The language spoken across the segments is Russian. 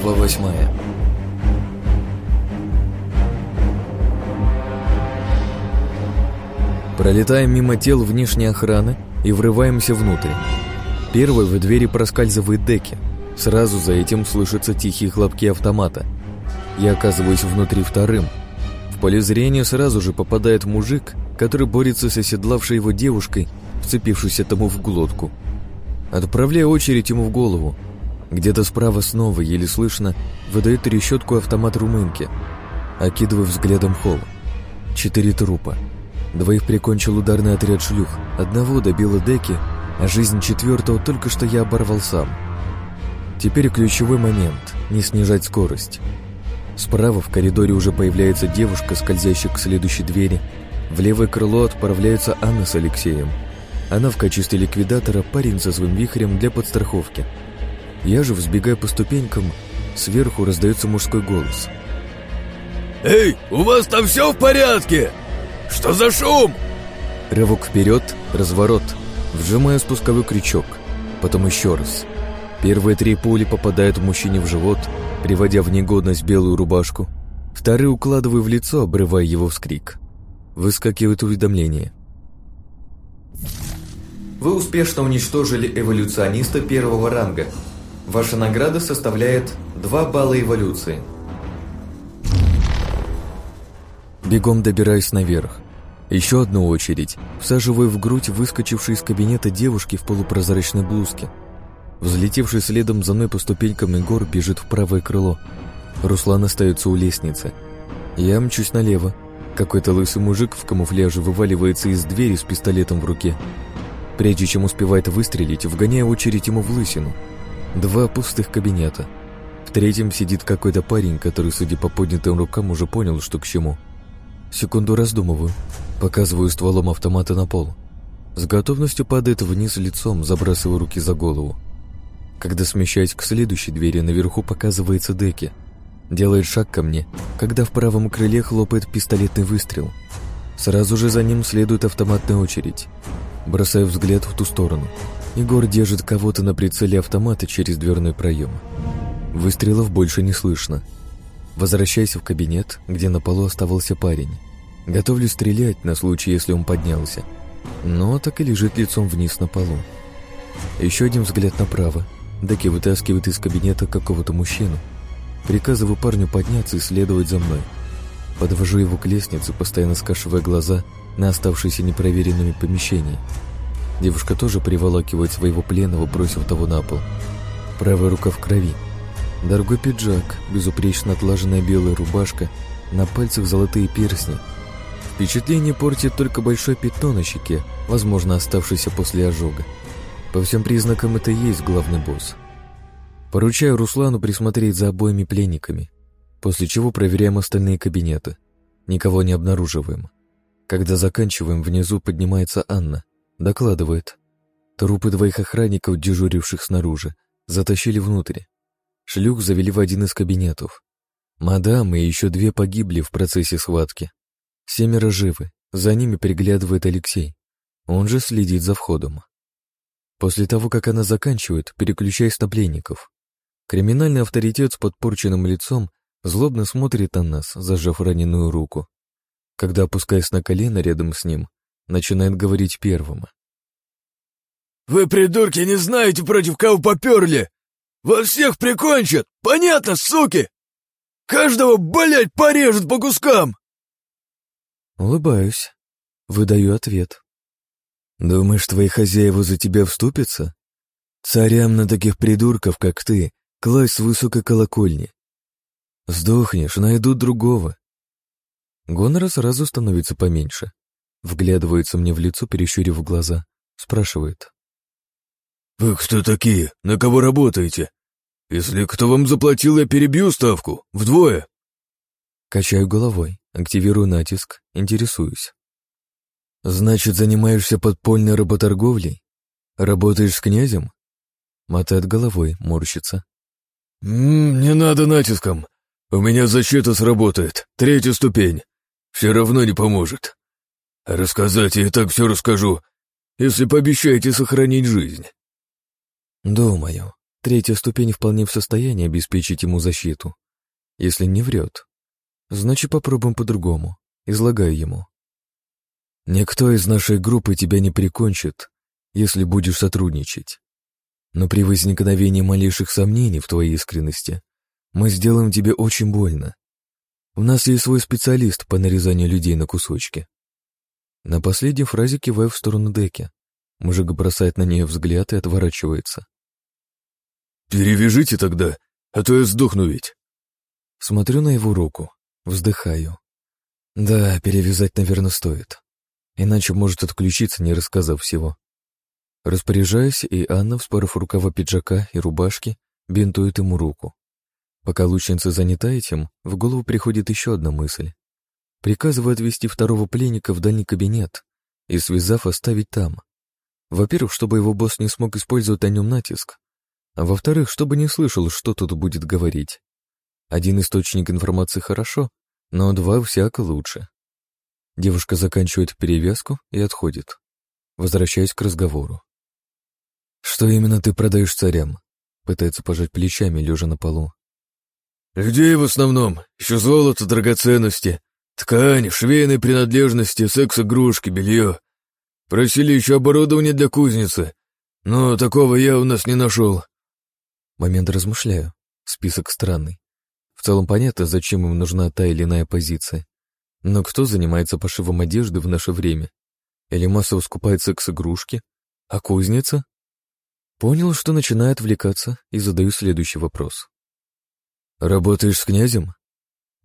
Глава восьмая Пролетаем мимо тел внешней охраны и врываемся внутрь. Первой в двери проскальзывает Деки. Сразу за этим слышатся тихие хлопки автомата. Я оказываюсь внутри вторым. В поле зрения сразу же попадает мужик, который борется с оседлавшей его девушкой, вцепившейся тому в глотку. Отправляю очередь ему в голову. Где-то справа снова, еле слышно, выдает трещотку автомат румынки. Окидываю взглядом холл. Четыре трупа. Двоих прикончил ударный отряд шлюх, одного добила деки, а жизнь четвертого только что я оборвал сам. Теперь ключевой момент — не снижать скорость. Справа в коридоре уже появляется девушка, скользящая к следующей двери. В левое крыло отправляются Анна с Алексеем. Она в качестве ликвидатора, парень со своим вихрем для подстраховки. Я же, взбегая по ступенькам, сверху раздается мужской голос. «Эй, у вас там все в порядке? Что за шум?» Рывок вперед, разворот, вжимаю спусковой крючок, потом еще раз. Первые три пули попадают мужчине в живот, приводя в негодность белую рубашку. Вторые укладываю в лицо, обрывая его вскрик. Выскакивает уведомление. Вы успешно уничтожили эволюциониста первого ранга. Ваша награда составляет 2 балла эволюции. Бегом добираюсь наверх. Еще одну очередь. Всаживаю в грудь выскочившей из кабинета девушки в полупрозрачной блузке. Взлетевший следом за мной по ступенькам Егор бежит в правое крыло. Руслан остается у лестницы. Я мчусь налево. Какой-то лысый мужик в камуфляже вываливается из двери с пистолетом в руке. Прежде чем успевает выстрелить, вгоняя очередь ему в лысину. Два пустых кабинета. В третьем сидит какой-то парень, который, судя по поднятым рукам, уже понял, что к чему. Секунду раздумываю. Показываю стволом автомата на пол. С готовностью падает вниз лицом, забрасывая руки за голову. Когда смещаюсь к следующей двери, наверху показывается Деки. Делает шаг ко мне, когда в правом крыле хлопает пистолетный выстрел. Сразу же за ним следует автоматная очередь. Бросаю взгляд в ту сторону. Егор держит кого-то на прицеле автомата через дверной проем. Выстрелов больше не слышно. Возвращаясь в кабинет, где на полу оставался парень. Готовлю стрелять на случай, если он поднялся. Но так и лежит лицом вниз на полу. Еще один взгляд направо. Деки вытаскивает из кабинета какого-то мужчину. Приказываю парню подняться и следовать за мной. Подвожу его к лестнице, постоянно скашивая глаза на оставшиеся непроверенными помещения. Девушка тоже приволакивает своего пленного, бросив того на пол. Правая рука в крови. Дорогой пиджак, безупречно отлаженная белая рубашка, на пальцах золотые перстни. Впечатление портит только большое пятно на щеке, возможно, оставшееся после ожога. По всем признакам это и есть главный босс. Поручаю Руслану присмотреть за обоими пленниками, после чего проверяем остальные кабинеты. Никого не обнаруживаем. Когда заканчиваем, внизу поднимается Анна. Докладывает. Трупы двоих охранников, дежуривших снаружи, затащили внутрь. Шлюх завели в один из кабинетов. Мадам и еще две погибли в процессе схватки. Семеро живы, за ними приглядывает Алексей. Он же следит за входом. После того, как она заканчивает, переключаясь на пленников. Криминальный авторитет с подпорченным лицом злобно смотрит на нас, зажав раненую руку. Когда опускаясь на колено рядом с ним, начинает говорить первым. «Вы, придурки, не знаете, против кого поперли! Вас всех прикончат! Понятно, суки! Каждого, блядь, порежут по кускам!» Улыбаюсь. Выдаю ответ. «Думаешь, твои хозяева за тебя вступятся? Царям на таких придурков, как ты, класть с высокой колокольни. Сдохнешь, найдут другого». Гонора сразу становится поменьше. Вглядывается мне в лицо, перещурив глаза. Спрашивает. «Вы кто такие? На кого работаете? Если кто вам заплатил, я перебью ставку. Вдвое». Качаю головой, активирую натиск, интересуюсь. «Значит, занимаешься подпольной работорговлей? Работаешь с князем?» Мотает головой, морщится. «М -м, «Не надо натиском. У меня защита сработает. Третья ступень. Все равно не поможет. Рассказать я и так все расскажу, если пообещаете сохранить жизнь». «Думаю. третья ступень вполне в состоянии обеспечить ему защиту. Если не врет. Значит, попробуем по-другому. Излагаю ему. Никто из нашей группы тебя не прикончит, если будешь сотрудничать. Но при возникновении малейших сомнений в твоей искренности мы сделаем тебе очень больно. У нас есть свой специалист по нарезанию людей на кусочки. На последней фразе киваю в сторону Деки. Мужик бросает на нее взгляд и отворачивается. «Перевяжите тогда, а то я сдохну ведь». Смотрю на его руку, вздыхаю. Да, перевязать, наверное, стоит. Иначе может отключиться, не рассказав всего. Распоряжаюсь, и Анна, вспоров рукава пиджака и рубашки, бинтует ему руку. Пока лучница занята этим, в голову приходит еще одна мысль. Приказываю отвезти второго пленника в дальний кабинет и, связав, оставить там. Во-первых, чтобы его босс не смог использовать на нем натиск, а во-вторых, чтобы не слышал, что тут будет говорить. Один источник информации хорошо, но два всяко лучше. Девушка заканчивает перевязку и отходит. Возвращаюсь к разговору. «Что именно ты продаешь царям?» Пытается пожать плечами, лежа на полу. «Людей в основном. Еще золото, драгоценности, ткань, швейные принадлежности, секс-игрушки, белье. Просили еще оборудование для кузницы, но такого я у нас не нашел». Момент размышляю. Список странный. В целом понятно, зачем им нужна та или иная позиция. Но кто занимается пошивом одежды в наше время? Или массово скупает секс-игрушки? А кузница? Понял, что начинаю отвлекаться и задаю следующий вопрос. «Работаешь с князем?»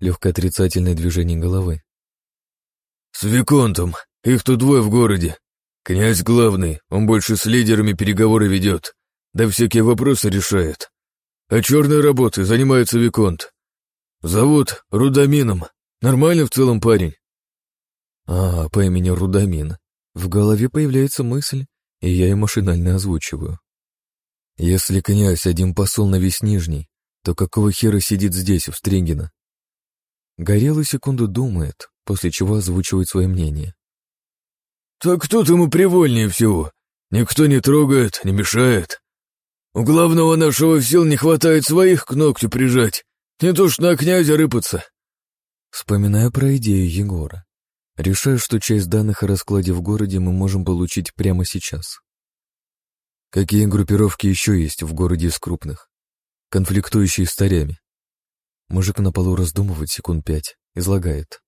Легкое отрицательное движение головы. «С Виконтом. Их тут двое в городе. Князь главный, он больше с лидерами переговоры ведет, да всякие вопросы решает. А черной работой занимается Виконт. Зовут Рудамином. Нормальный в целом парень». «А, по имени Рудамин. В голове появляется мысль, и я ее машинально озвучиваю. Если князь один посол на весь Нижний, то какого хера сидит здесь, в Стрингино? Горелый секунду думает, после чего озвучивает свое мнение. «Так тут ему привольнее всего. Никто не трогает, не мешает. У главного нашего сил не хватает своих к ногтю прижать, не то ж на князя рыпаться». Вспоминаю про идею Егора. Решаю, что часть данных о раскладе в городе мы можем получить прямо сейчас. Какие группировки еще есть в городе из крупных? Конфликтующие с царями. Мужик на полу раздумывает секунд пять, излагает.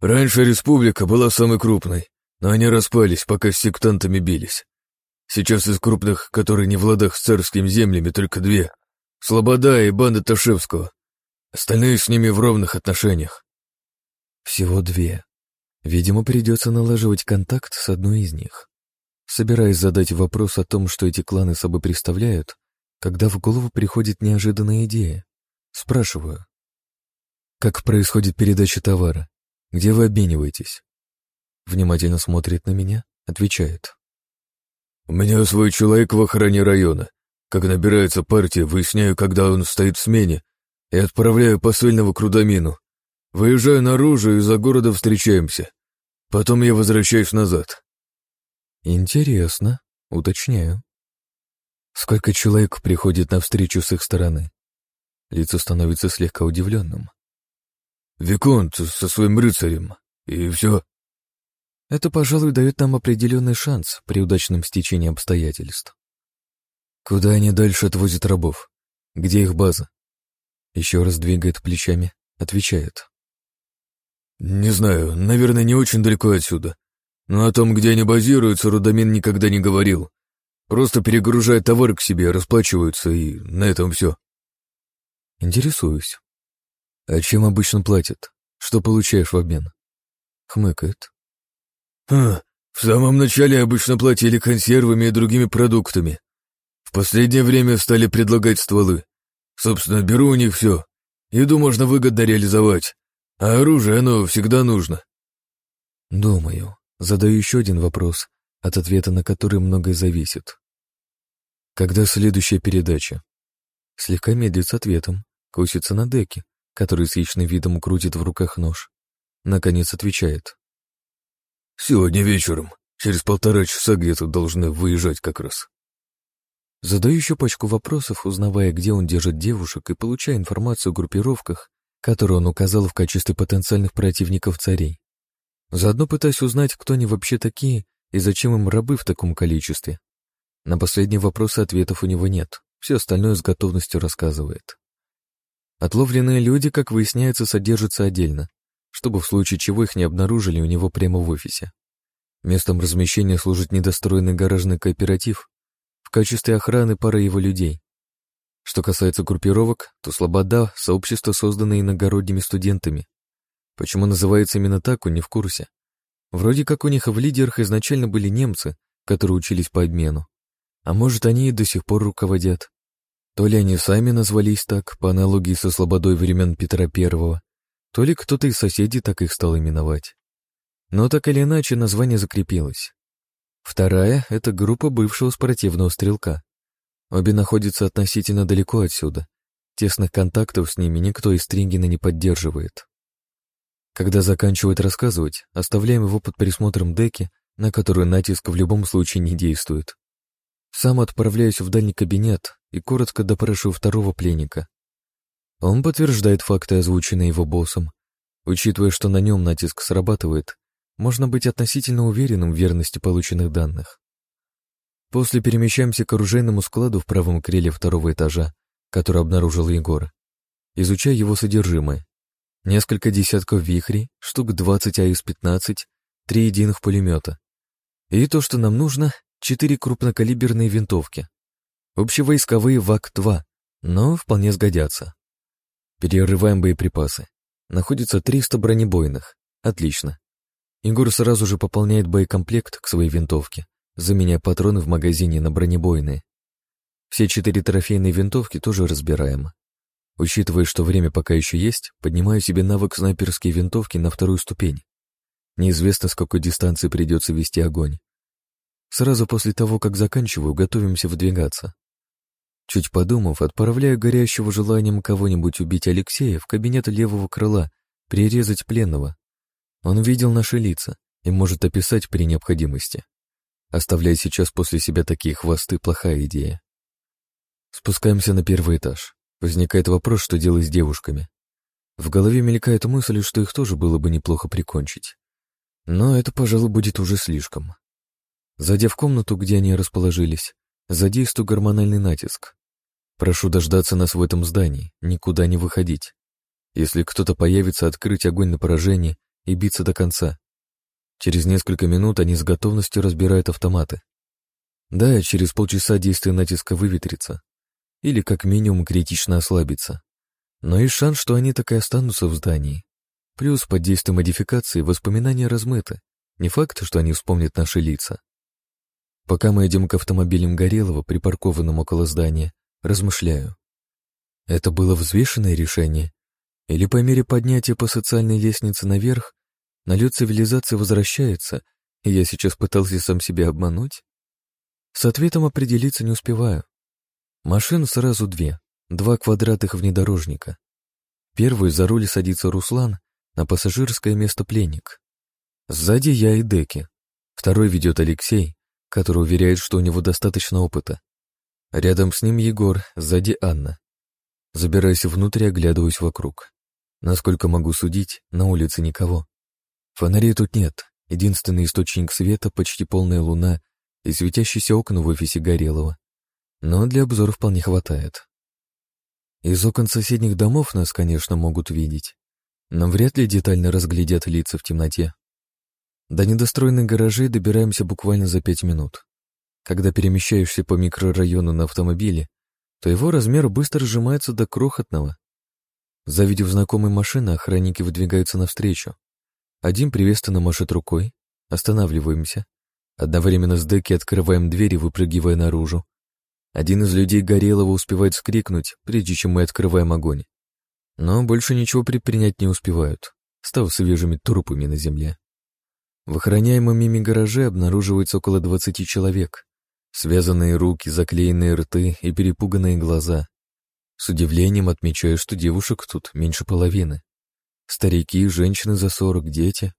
Раньше республика была самой крупной, но они распались, пока с сектантами бились. Сейчас из крупных, которые не в ладах с царскими землями, только две. Слобода и банда Ташевского. Остальные с ними в ровных отношениях. Всего две. Видимо, придется налаживать контакт с одной из них. Собираясь задать вопрос о том, что эти кланы собой представляют, когда в голову приходит неожиданная идея. Спрашиваю. Как происходит передача товара? Где вы обмениваетесь? Внимательно смотрит на меня, отвечает. У меня свой человек в охране района. Как набирается партия, выясняю, когда он стоит в смене, и отправляю посыльного к Рудамину. Выезжаю наружу и за городом встречаемся. Потом я возвращаюсь назад. Интересно, уточняю. Сколько человек приходит на встречу с их стороны? Лицо становится слегка удивленным. Виконт со своим рыцарем, и все. Это, пожалуй, дает нам определенный шанс при удачном стечении обстоятельств. Куда они дальше отвозят рабов? Где их база? Еще раз двигает плечами, отвечает. Не знаю, наверное, не очень далеко отсюда. Но о том, где они базируются, Рудамин никогда не говорил. Просто перегружают товар к себе, расплачиваются, и на этом все. Интересуюсь. А чем обычно платят? Что получаешь в обмен? Хмыкает. Ха, в самом начале обычно платили консервами и другими продуктами. В последнее время стали предлагать стволы. Собственно, беру у них все. Еду можно выгодно реализовать, а оружие оно всегда нужно. Думаю. Задаю еще один вопрос, от ответа на который многое зависит. Когда следующая передача? Слегка медлит с ответом, косится на деке, который с яичным видом крутит в руках нож. Наконец отвечает. «Сегодня вечером. Через полтора часа где-то должны выезжать как раз». Задаю еще пачку вопросов, узнавая, где он держит девушек, и получая информацию о группировках, которые он указал в качестве потенциальных противников царей. Заодно пытаюсь узнать, кто они вообще такие и зачем им рабы в таком количестве. На последние вопросы ответов у него нет, все остальное с готовностью рассказывает. Отловленные люди, как выясняется, содержатся отдельно, чтобы в случае чего их не обнаружили у него прямо в офисе. Местом размещения служит недостроенный гаражный кооператив, в качестве охраны пара его людей. Что касается группировок, то Слобода — сообщество, созданное иногородними студентами. Почему называется именно так, он не в курсе. Вроде как у них в лидерах изначально были немцы, которые учились по обмену. А может, они и до сих пор руководят. То ли они сами назвались так, по аналогии со Слободой времен Петра Первого, то ли кто-то из соседей так их стал именовать. Но так или иначе название закрепилось. Вторая — это группа бывшего спортивного стрелка. Обе находятся относительно далеко отсюда. Тесных контактов с ними никто из Стрингена не поддерживает. Когда заканчивает рассказывать, оставляем его под присмотром Деки, на которую натиск в любом случае не действует. Сам отправляюсь в дальний кабинет и коротко допрашиваю второго пленника. Он подтверждает факты, озвученные его боссом. Учитывая, что на нем натиск срабатывает, можно быть относительно уверенным в верности полученных данных. После перемещаемся к оружейному складу в правом крыле второго этажа, который обнаружил Егор. Изучая его содержимое. Несколько десятков вихрей, штук 20 АИС-15, три единых пулемета. И то, что нам нужно, четыре крупнокалиберные винтовки. Общевойсковые ВАК-2, но вполне сгодятся. Перерываем боеприпасы. Находится 300 бронебойных. Отлично. Егор сразу же пополняет боекомплект к своей винтовке, заменяя патроны в магазине на бронебойные. Все четыре трофейные винтовки тоже разбираем. Учитывая, что время пока еще есть, поднимаю себе навык снайперские винтовки на вторую ступень. Неизвестно, с какой дистанции придется вести огонь. Сразу после того, как заканчиваю, готовимся выдвигаться. Чуть подумав, отправляю горящего желанием кого-нибудь убить Алексея в кабинет левого крыла, прирезать пленного, он видел наши лица и может описать при необходимости. Оставлять сейчас после себя такие хвосты — плохая идея. Спускаемся на первый этаж. Возникает вопрос, что делать с девушками. В голове мелькает мысль, что их тоже было бы неплохо прикончить. Но это, пожалуй, будет уже слишком. Зайдя в комнату, где они расположились, задействую гормональный натиск. Прошу дождаться нас в этом здании, никуда не выходить. Если кто-то появится, открыть огонь на поражение и биться до конца. Через несколько минут они с готовностью разбирают автоматы. Да, через полчаса действие натиска выветрится. Или как минимум критично ослабится. Но есть шанс, что они так и останутся в здании. Плюс под действием модификации воспоминания размыты. Не факт, что они вспомнят наши лица. Пока мы идем к автомобилям Горелого, припаркованным около здания, размышляю. Это было взвешенное решение? Или по мере поднятия по социальной лестнице наверх Налет цивилизации возвращается, и я сейчас пытался сам себя обмануть? С ответом определиться не успеваю. Машин сразу две, два квадратных внедорожника. Первый за руль садится Руслан, на пассажирское место пленник. Сзади я и Деки. Второй ведет Алексей, который уверяет, что у него достаточно опыта. Рядом с ним Егор, сзади Анна. Забираюсь внутрь оглядываюсь вокруг. Насколько могу судить, на улице никого. Фонарей тут нет. Единственный источник света — почти полная луна и светящиеся окна в офисе Горелого. Но для обзора вполне хватает. Из окон соседних домов нас, конечно, могут видеть, но вряд ли детально разглядят лица в темноте. До недостроенных гаражей добираемся буквально за пять минут. Когда перемещаешься по микрорайону на автомобиле, то его размер быстро сжимается до крохотного. Завидев знакомые машины, охранники выдвигаются навстречу. Один приветственно машет рукой. Останавливаемся. Одновременно с Деки открываем дверь выпрыгивая наружу. Один из людей Горелого успевает скрикнуть, прежде чем мы открываем огонь. Но больше ничего предпринять не успевают, став свежими трупами на земле. В охраняемом ими гараже обнаруживается около двадцати человек. Связанные руки, заклеенные рты и перепуганные глаза. С удивлением отмечаю, что девушек тут меньше половины. Старики, женщины за сорок, дети.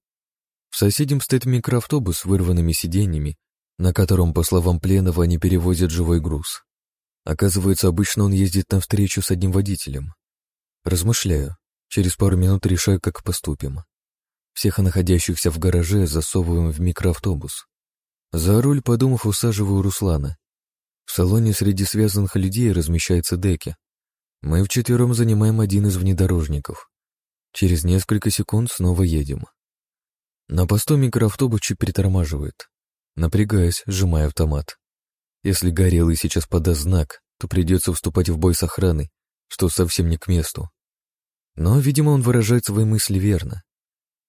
В соседнем стоит микроавтобус с вырванными сиденьями, на котором, по словам пленного, они перевозят живой груз. Оказывается, обычно он ездит на встречу с одним водителем. Размышляю. Через пару минут решаю, как поступим. Всех находящихся в гараже засовываем в микроавтобус. За руль, подумав, усаживаю Руслана. В салоне среди связанных людей размещается деки. Мы вчетвером занимаем один из внедорожников. Через несколько секунд снова едем. На посту микроавтобус чуть притормаживает. Напрягаясь, сжимая автомат. Если Горелый сейчас подаст знак, то придется вступать в бой с охраной, что совсем не к месту. Но, видимо, он выражает свои мысли верно.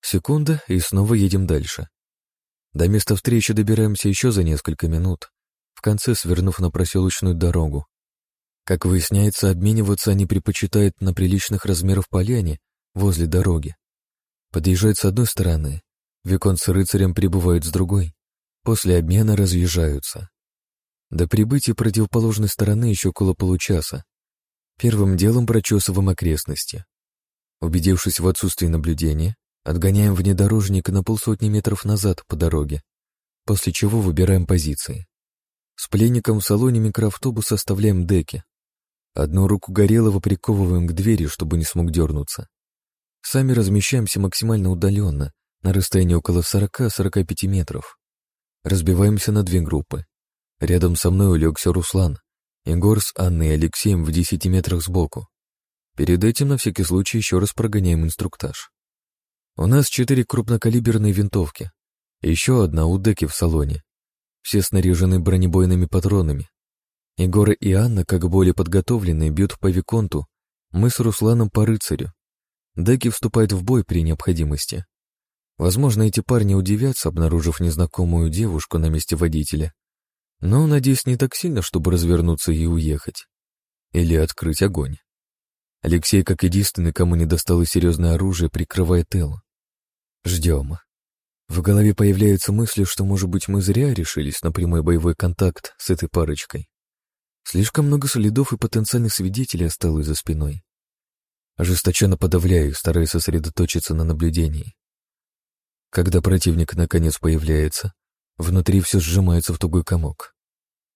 Секунда, и снова едем дальше. До места встречи добираемся еще за несколько минут, в конце свернув на проселочную дорогу. Как выясняется, обмениваться они предпочитают на приличных размеров поляне возле дороги. Подъезжают с одной стороны, Викон с рыцарем прибывают с другой. После обмена разъезжаются. До прибытия противоположной стороны еще около получаса. Первым делом прочесываем окрестности. Убедившись в отсутствии наблюдения, Отгоняем внедорожник на полсотни метров назад по дороге, после чего выбираем позиции. С пленником в салоне микроавтобуса оставляем деки. Одну руку Горелого приковываем к двери, чтобы не смог дернуться. Сами размещаемся максимально удаленно, на расстоянии около 40-45 метров. Разбиваемся на две группы. Рядом со мной улегся Руслан, Егор с Анной и Алексеем в 10 метрах сбоку. Перед этим на всякий случай еще раз прогоняем инструктаж. У нас четыре крупнокалиберные винтовки. Еще одна у деки в салоне. Все снаряжены бронебойными патронами. Егор и Анна, как более подготовленные, бьют по Виконту, мы с Русланом по рыцарю. Деки вступают в бой при необходимости. Возможно, эти парни удивятся, обнаружив незнакомую девушку на месте водителя. Но, надеюсь, не так сильно, чтобы развернуться и уехать. Или открыть огонь. Алексей, как единственный, кому не досталось серьезное оружие, прикрывает Эллу. Ждем. В голове появляются мысли, что, может быть, мы зря решились на прямой боевой контакт с этой парочкой. Слишком много следов и потенциальных свидетелей осталось за спиной. Ожесточенно подавляю, стараясь сосредоточиться на наблюдении. Когда противник наконец появляется, внутри все сжимается в тугой комок.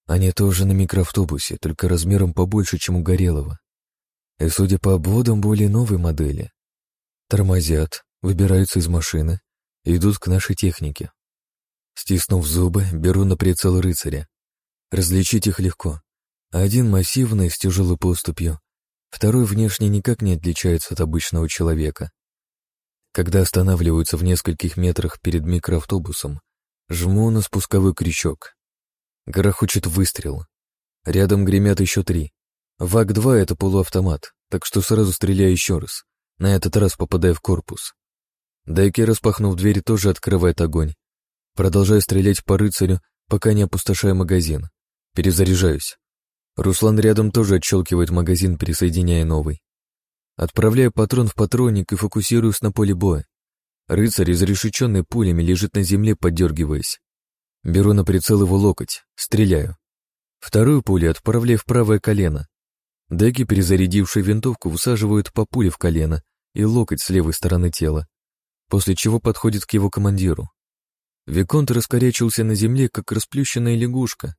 Они тоже на микроавтобусе, только размером побольше, чем у Горелого. И, судя по обводам, более новой модели. Тормозят, выбираются из машины и идут к нашей технике. Стиснув зубы, беру на прицел рыцаря. Различить их легко. Один массивный, с тяжелой поступью, второй внешне никак не отличается от обычного человека. Когда останавливаются в нескольких метрах перед микроавтобусом, жму на спусковой крючок. Грохочет выстрел. Рядом гремят еще три. ВАК-2 — это полуавтомат, так что сразу стреляю еще раз, на этот раз попадая в корпус. Дайки, распахнув дверь, тоже открывает огонь. Продолжаю стрелять по рыцарю, пока не опустошаю магазин. Перезаряжаюсь. Руслан рядом тоже отщелкивает магазин, присоединяя новый. Отправляю патрон в патронник и фокусируюсь на поле боя. Рыцарь, изрешеченный пулями, лежит на земле, поддергиваясь. Беру на прицел его локоть, стреляю. Вторую пулю отправляю в правое колено. Деки, перезарядившие винтовку, высаживают по пуле в колено и локоть с левой стороны тела после чего подходит к его командиру. Виконт раскорячился на земле, как расплющенная лягушка.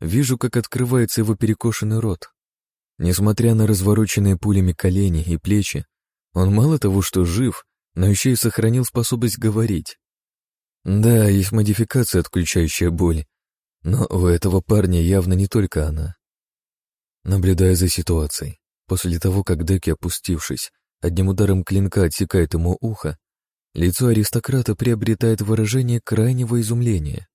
Вижу, как открывается его перекошенный рот. Несмотря на развороченные пулями колени и плечи, он мало того, что жив, но еще и сохранил способность говорить. Да, есть модификация, отключающая боль, но у этого парня явно не только она. Наблюдая за ситуацией, после того, как Деки, опустившись, одним ударом клинка отсекает ему ухо, Лицо аристократа приобретает выражение крайнего изумления.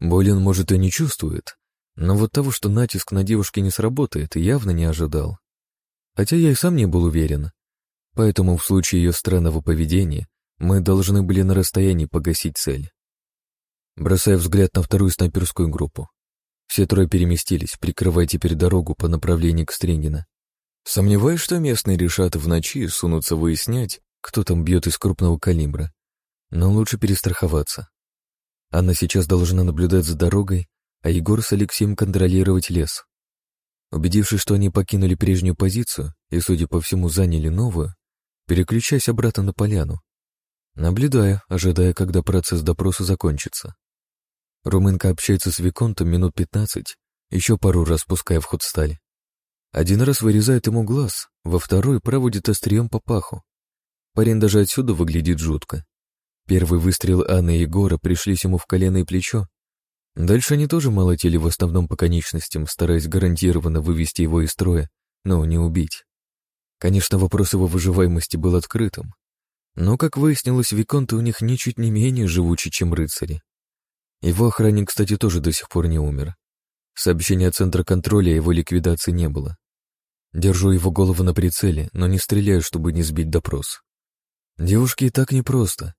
Боли он, может, и не чувствует, но вот того, что натиск на девушке не сработает, явно не ожидал. Хотя я и сам не был уверен. Поэтому в случае ее странного поведения мы должны были на расстоянии погасить цель. Бросая взгляд на вторую снайперскую группу. Все трое переместились, прикрывая теперь дорогу по направлению к Стрингена. Сомневаюсь, что местные решат в ночи сунуться выяснять, кто там бьет из крупного калибра. Но лучше перестраховаться. Анна сейчас должна наблюдать за дорогой, а Егор с Алексеем контролировать лес. Убедившись, что они покинули прежнюю позицию и, судя по всему, заняли новую, переключаясь обратно на поляну. Наблюдая, ожидая, когда процесс допроса закончится. Румынка общается с Виконтом минут пятнадцать, еще пару раз пуская в ход сталь, Один раз вырезает ему глаз, во второй проводит острием по паху. Парень даже отсюда выглядит жутко. Первый выстрел Анны и Егора пришлись ему в колено и плечо. Дальше они тоже молотили в основном по конечностям, стараясь гарантированно вывести его из строя, но не убить. Конечно, вопрос его выживаемости был открытым. Но, как выяснилось, виконты у них ничуть не менее живучи, чем рыцари. Его охранник, кстати, тоже до сих пор не умер. Сообщения от центра контроля его ликвидации не было. Держу его голову на прицеле, но не стреляю, чтобы не сбить допрос. Девушке и так непросто.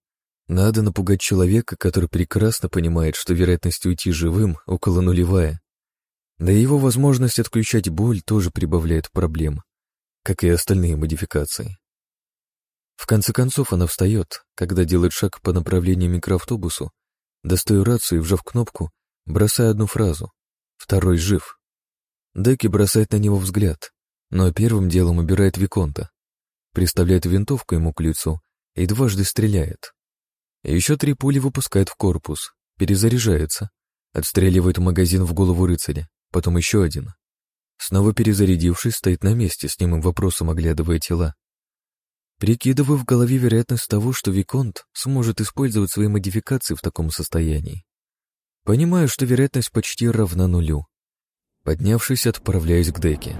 Надо напугать человека, который прекрасно понимает, что вероятность уйти живым около нулевая. Да и его возможность отключать боль тоже прибавляет проблем, как и остальные модификации. В конце концов она встает, когда делает шаг по направлению микроавтобусу, достаю рацию и, вжав кнопку, бросаю одну фразу. Второй жив. Деки бросает на него взгляд, но первым делом убирает Виконта. Приставляет винтовку ему к лицу и дважды стреляет. Еще три пули выпускает в корпус, перезаряжается, отстреливает магазин в голову рыцаря, потом еще один. Снова перезарядившись, стоит на месте, с немым вопросом оглядывая тела. Прикидываю в голове вероятность того, что Виконт сможет использовать свои модификации в таком состоянии. Понимаю, что вероятность почти равна нулю. Поднявшись, отправляюсь к деке.